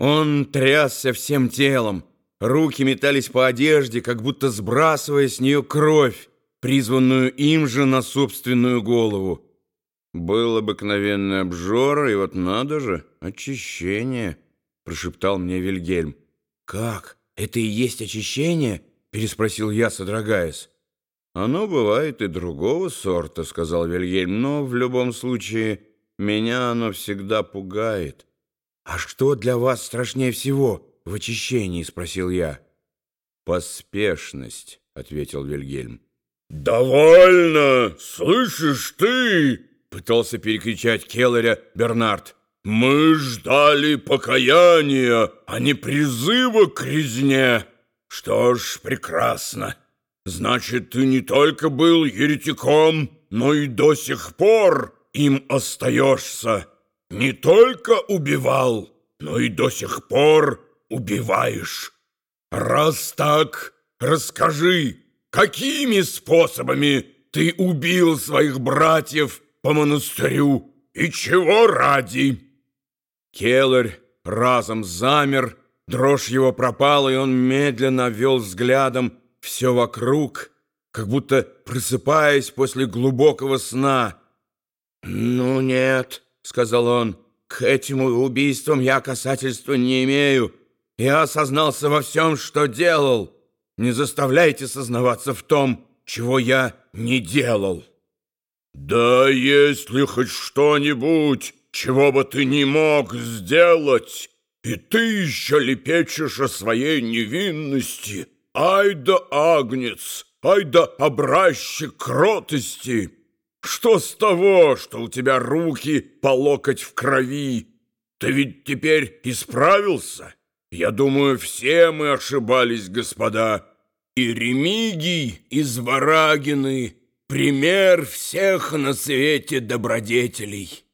Он трясся всем телом, руки метались по одежде, как будто сбрасывая с нее кровь, призванную им же на собственную голову. Был обыкновенный обжор, и вот надо же, очищение, прошептал мне Вильгельм. Как? Это и есть очищение? переспросил я, содрогаясь. Оно бывает и другого сорта, сказал Вильгельм, но в любом случае меня оно всегда пугает. А что для вас страшнее всего в очищении, спросил я. Поспешность, ответил Вильгельм. «Довольно! Слышишь ты?» Пытался перекричать Келлеря Бернард. «Мы ждали покаяния, а не призыва к резне. Что ж, прекрасно. Значит, ты не только был еретиком, но и до сих пор им остаешься. Не только убивал, но и до сих пор убиваешь. Раз так, расскажи, какими способами ты убил своих братьев по монастырю и чего ради?» Келлер разом замер, дрожь его пропала, и он медленно вел взглядом все вокруг, как будто просыпаясь после глубокого сна. «Ну нет», — сказал он, — «к этим убийствам я касательства не имею. Я осознался во всем, что делал. Не заставляйте сознаваться в том, чего я не делал». «Да если хоть что-нибудь, чего бы ты не мог сделать, и ты еще лепечешь о своей невинности, ай да агнец, ай да образчик кротости! Что с того, что у тебя руки по локоть в крови? Ты ведь теперь исправился? Я думаю, все мы ошибались, господа, и Ремигий из Варагины — пример всех на свете добродетелей.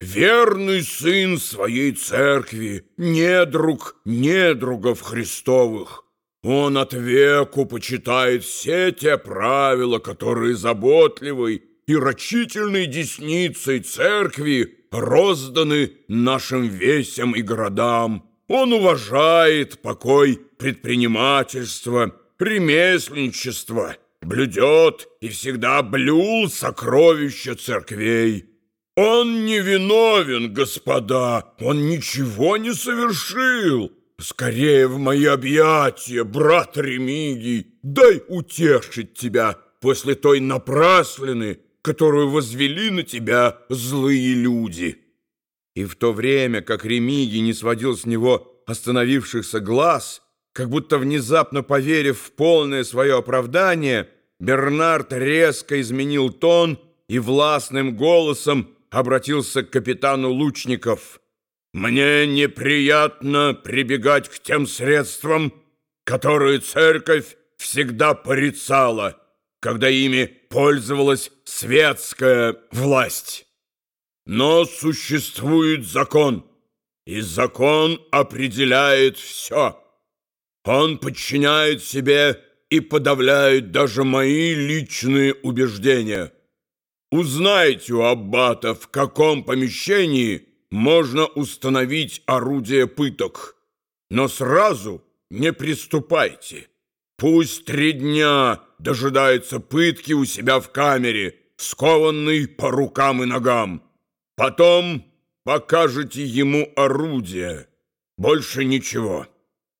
Верный сын своей церкви, недруг недругов Христовых. Он от веку почитает все те правила, которые заботливой и рачительной десницей церкви розданы нашим весям и городам. Он уважает покой предпринимательства, ремесленничества, блюдет и всегда блюл сокровища церквей. Он не виновен, господа, он ничего не совершил. Скорее в мои объятия, брат Ремигий, дай утешить тебя после той напраслины, которую возвели на тебя злые люди». И в то время, как Ремигий не сводил с него остановившихся глаз, как будто внезапно поверив в полное свое оправдание, Бернард резко изменил тон и властным голосом обратился к капитану лучников. «Мне неприятно прибегать к тем средствам, которые церковь всегда порицала, когда ими пользовалась светская власть. Но существует закон, и закон определяет все». Он подчиняет себе и подавляет даже мои личные убеждения. Узнайте у аббата, в каком помещении можно установить орудие пыток. Но сразу не приступайте. Пусть три дня дожидается пытки у себя в камере, скованный по рукам и ногам. Потом покажете ему орудие. Больше ничего.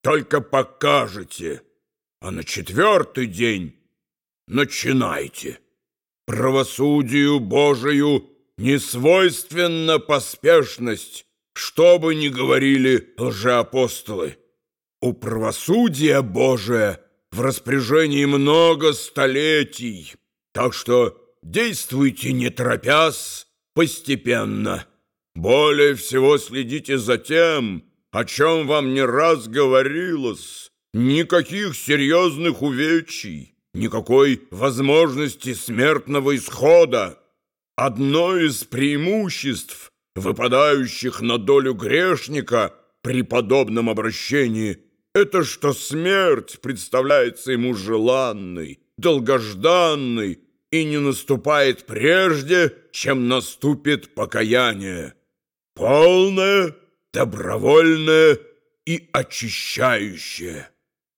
Только покажете. А на четвертый день начинайте. Правосудию Божию не свойственна поспешность, что бы ни говорили лжеапостолы. У правосудия Божия в распоряжении много столетий, так что действуйте не торопясь, постепенно. Более всего следите за тем, о чем вам не раз говорилось. Никаких серьезных увечий, никакой возможности смертного исхода. Одно из преимуществ, выпадающих на долю грешника при подобном обращении, это что смерть представляется ему желанной, долгожданной и не наступает прежде, чем наступит покаяние. Полное добровольное и очищающее.